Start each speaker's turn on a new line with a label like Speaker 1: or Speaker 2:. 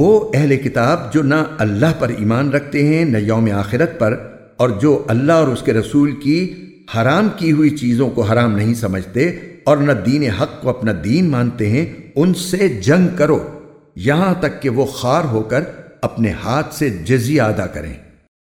Speaker 1: وہ اہل کتاب جو نہ اللہ پر ایمان رکھتے ہیں، نہ یوم آخرت پر، اور جو اللہ اور اس کے رسول کی حرام کی ہوئی چیزوں کو حرام نہیں سمجھتے اور نہ دین حق کو اپنا دین مانتے ہیں، ان سے جنگ کرو۔ یہاں تک کہ وہ خار ہو کر اپنے ہاتھ سے جزیہ ادا کریں۔